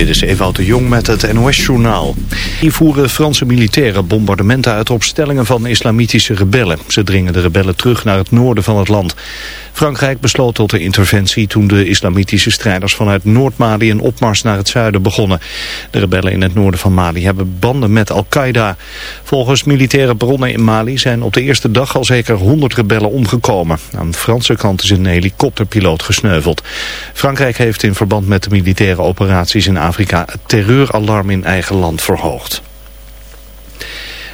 Dit is Ewout de Jong met het NOS-journaal. Hier voeren Franse militairen bombardementen uit op stellingen van islamitische rebellen. Ze dringen de rebellen terug naar het noorden van het land. Frankrijk besloot tot de interventie toen de islamitische strijders vanuit Noord-Mali een opmars naar het zuiden begonnen. De rebellen in het noorden van Mali hebben banden met Al-Qaeda. Volgens militaire bronnen in Mali zijn op de eerste dag al zeker 100 rebellen omgekomen. Aan de Franse kant is een helikopterpiloot gesneuveld. Frankrijk heeft in verband met de militaire operaties in Afrika het terreuralarm in eigen land verhoogd.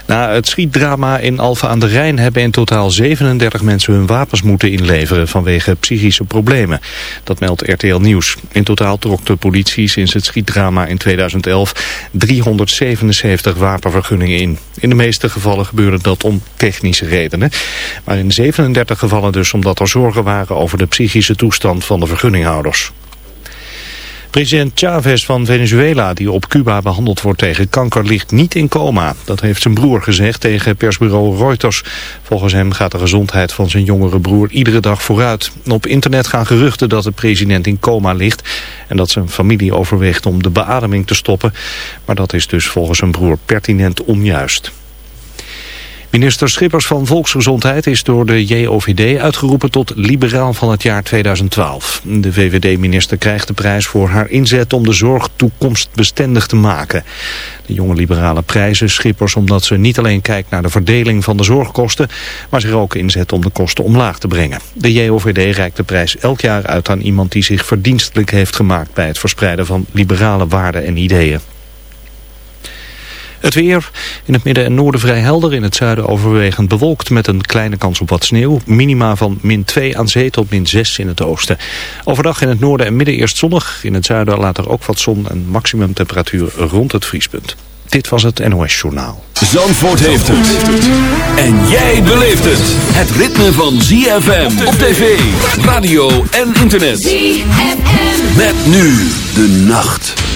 Na het schietdrama in Alphen aan de Rijn hebben in totaal 37 mensen hun wapens moeten inleveren vanwege psychische problemen. Dat meldt RTL Nieuws. In totaal trok de politie sinds het schietdrama in 2011 377 wapenvergunningen in. In de meeste gevallen gebeurde dat om technische redenen. Maar in 37 gevallen dus omdat er zorgen waren over de psychische toestand van de vergunninghouders. President Chavez van Venezuela, die op Cuba behandeld wordt tegen kanker, ligt niet in coma. Dat heeft zijn broer gezegd tegen persbureau Reuters. Volgens hem gaat de gezondheid van zijn jongere broer iedere dag vooruit. Op internet gaan geruchten dat de president in coma ligt... en dat zijn familie overweegt om de beademing te stoppen. Maar dat is dus volgens zijn broer pertinent onjuist. Minister Schippers van Volksgezondheid is door de JOVD uitgeroepen tot liberaal van het jaar 2012. De VVD-minister krijgt de prijs voor haar inzet om de zorg toekomstbestendig te maken. De jonge liberale prijzen Schippers omdat ze niet alleen kijkt naar de verdeling van de zorgkosten, maar zich ook inzet om de kosten omlaag te brengen. De JOVD reikt de prijs elk jaar uit aan iemand die zich verdienstelijk heeft gemaakt bij het verspreiden van liberale waarden en ideeën. Het weer in het midden en noorden vrij helder. In het zuiden overwegend bewolkt met een kleine kans op wat sneeuw. Minima van min 2 aan zee tot min 6 in het oosten. Overdag in het noorden en midden eerst zonnig. In het zuiden later ook wat zon en maximum temperatuur rond het vriespunt. Dit was het NOS Journaal. Zandvoort heeft het. En jij beleeft het. Het ritme van ZFM op tv, radio en internet. ZFM. Met nu de nacht.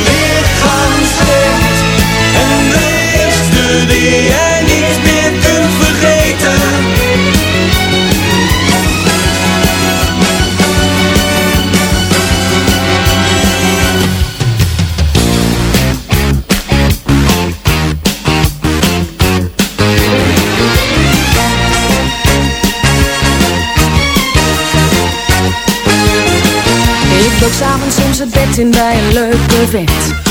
vergeten Ik s'avonds soms het bed in bij een leuke vent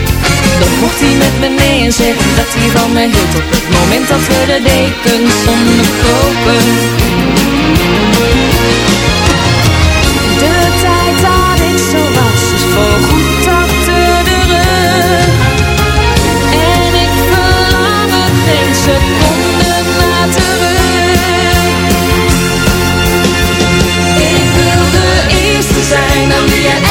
dan mocht hij met me mee en zeggen dat hij van me hield Op het moment dat we de dekens onderkopen De tijd dat ik zo was is voorgoed achter de rug. En ik verlang er geen seconde naar terug. Ik wil de eerste zijn aan wie je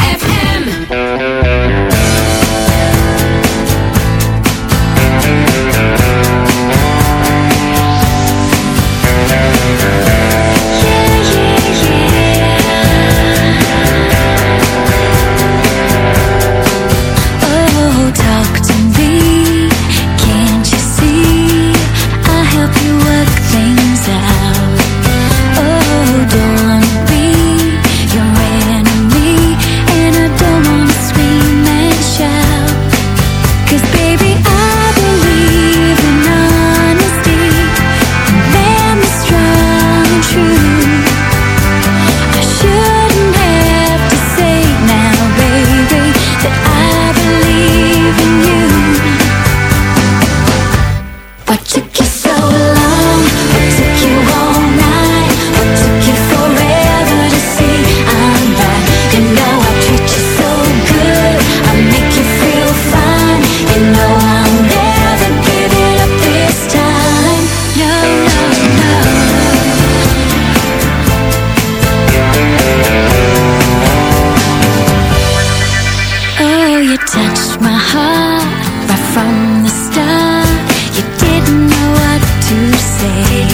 you touched my heart right from the start. You didn't know what to say.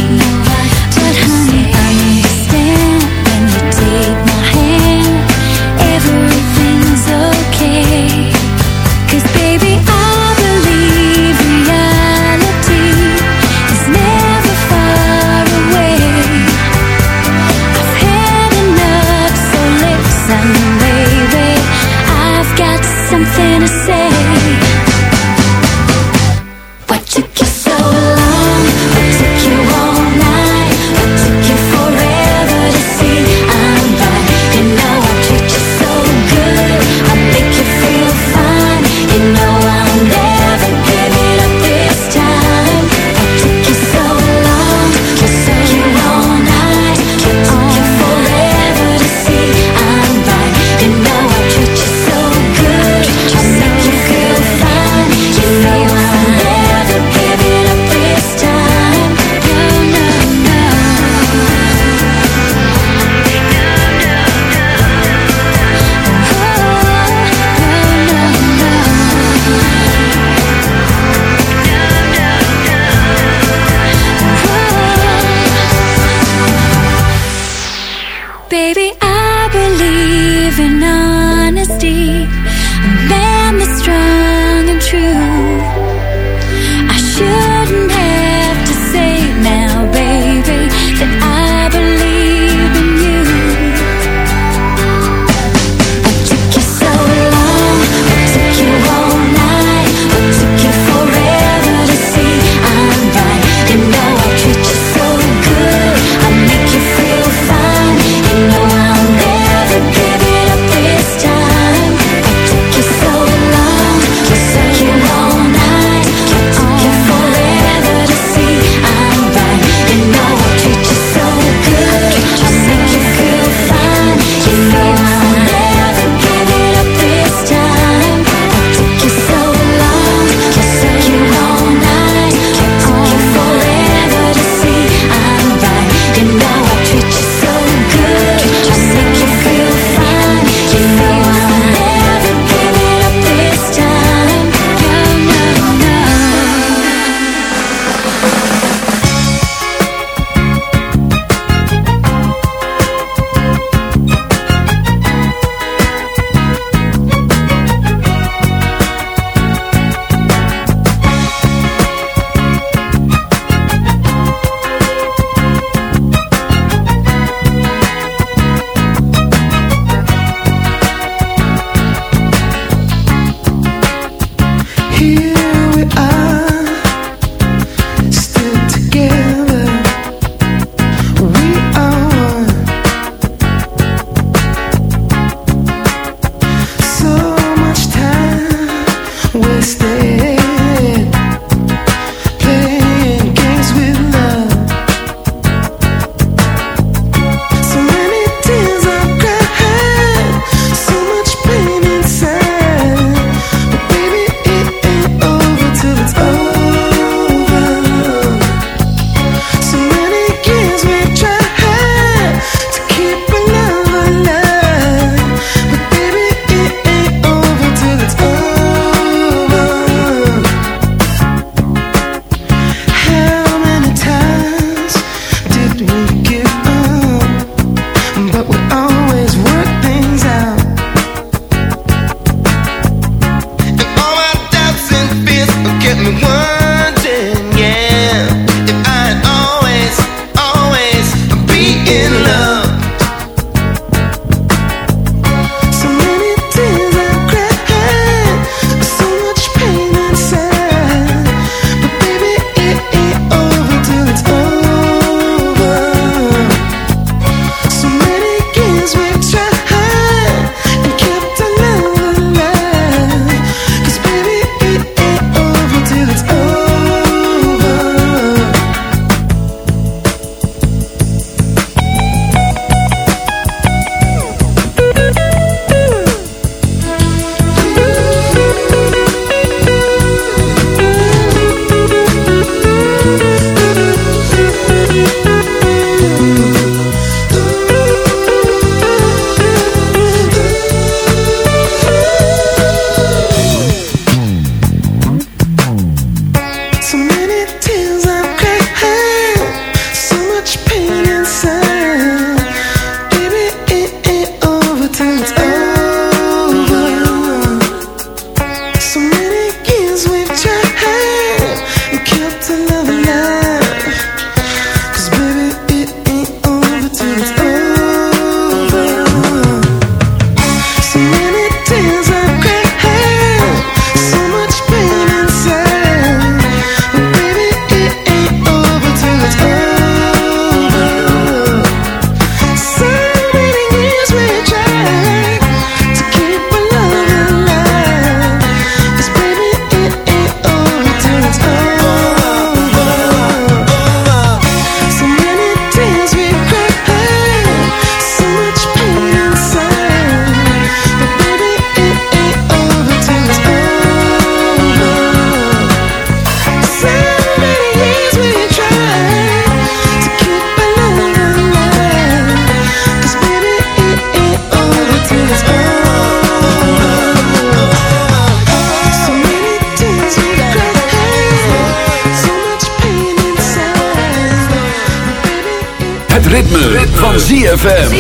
ZFM.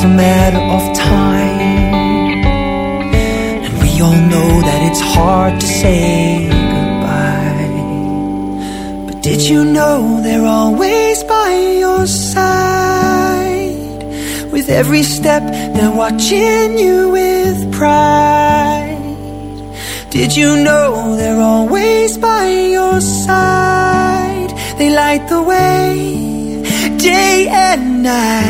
Just a matter of time. And we all know that it's hard to say goodbye. But did you know they're always by your side? With every step, they're watching you with pride. Did you know they're always by your side? They light the way, day and night,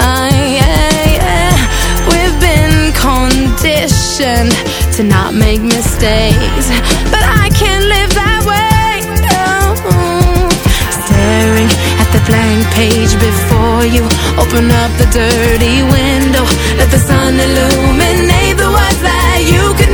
Ah, We've been conditioned to not make mistakes But I can't live that way. Staring at the blank page before you. Open up the dirty window. Let the sun illuminate the words that you can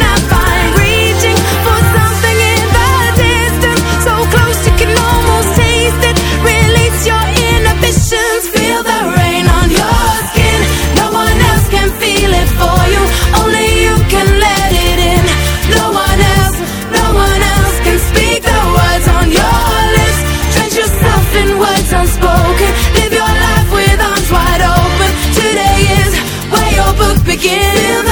begin.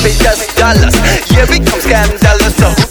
copious dollars. Yeah, we come scam scandalous. So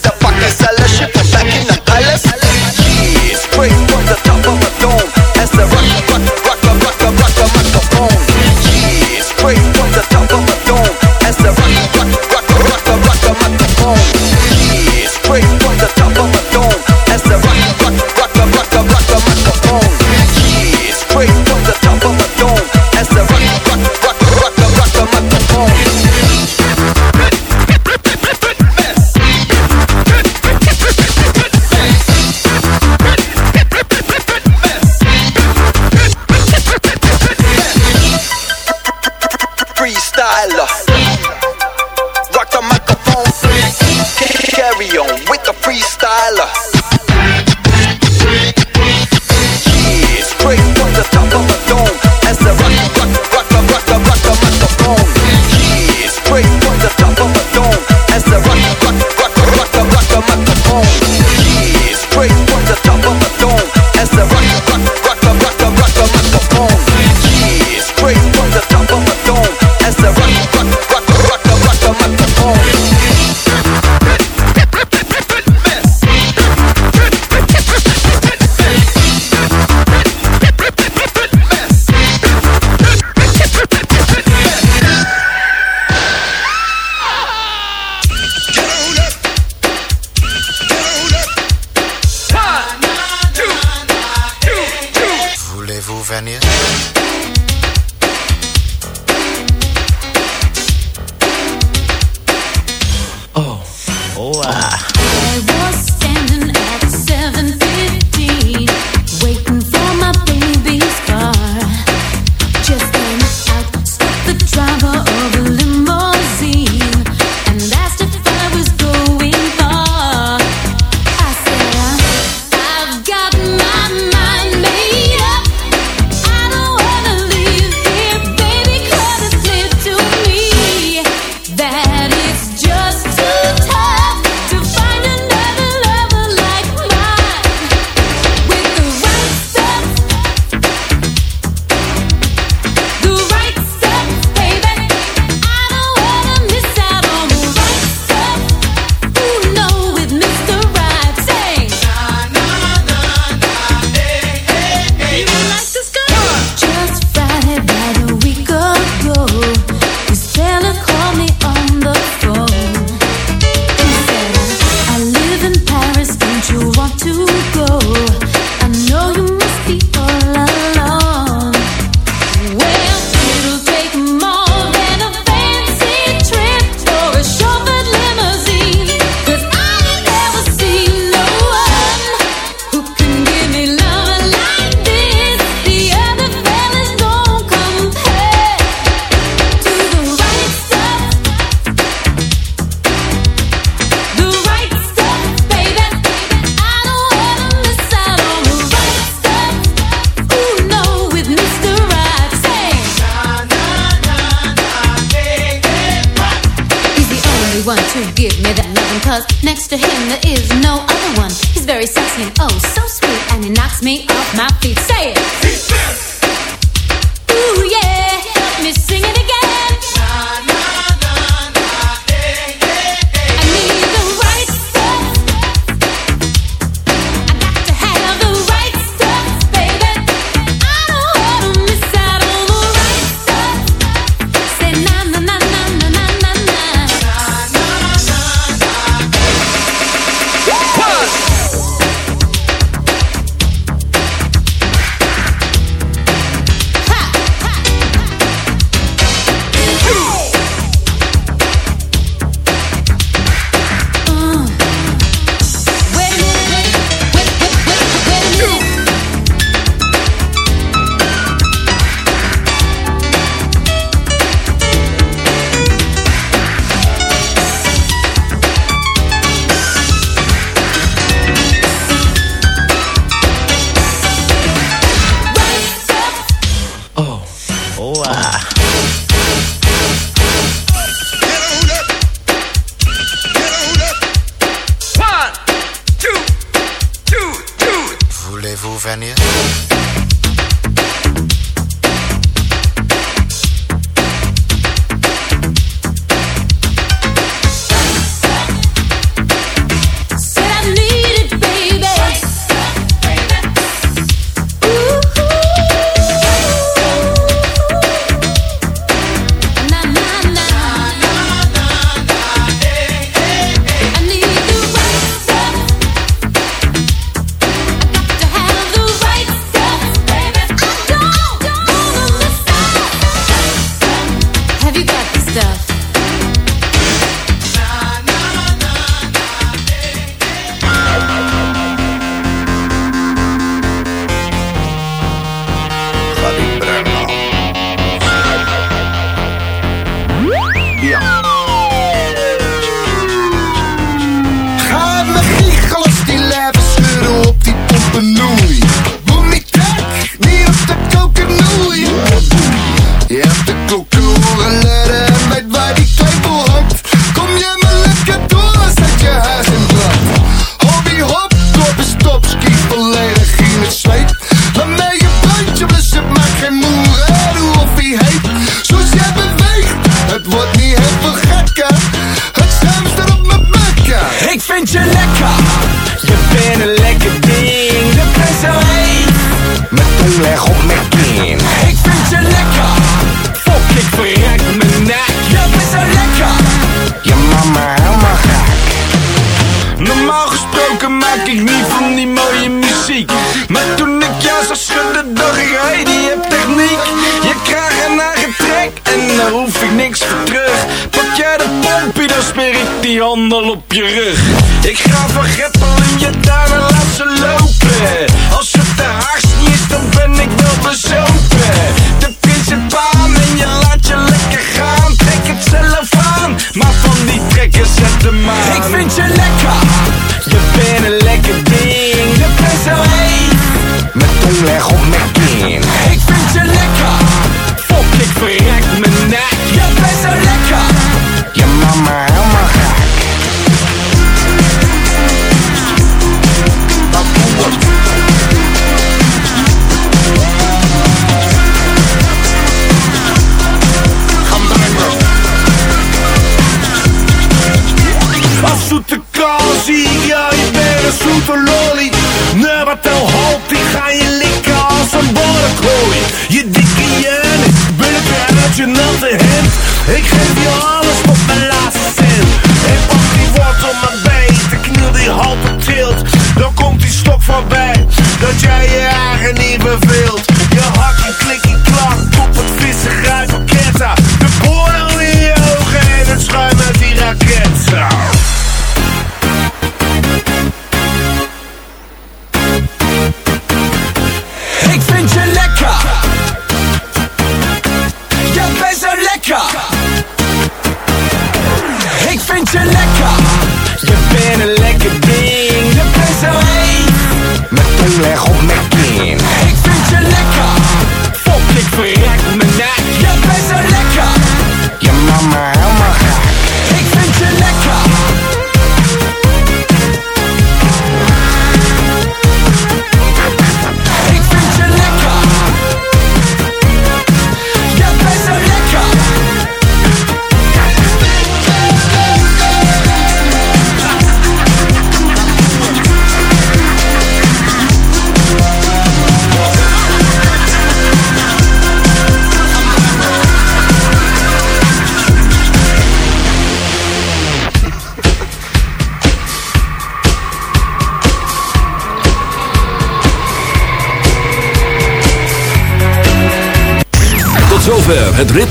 Zie jij, je bent een zoete lolly. Nee, al tel halt, die ga je likken als een borrekooi. Je dikke jen, ik je uit je natte hemd. Ik geef je alles tot mijn laatste cent. Ik pak die wortel mijn bij, de kniel die halt op tilt. Dan komt die stok voorbij, dat jij je eigen niet beveelt. Je hak en klik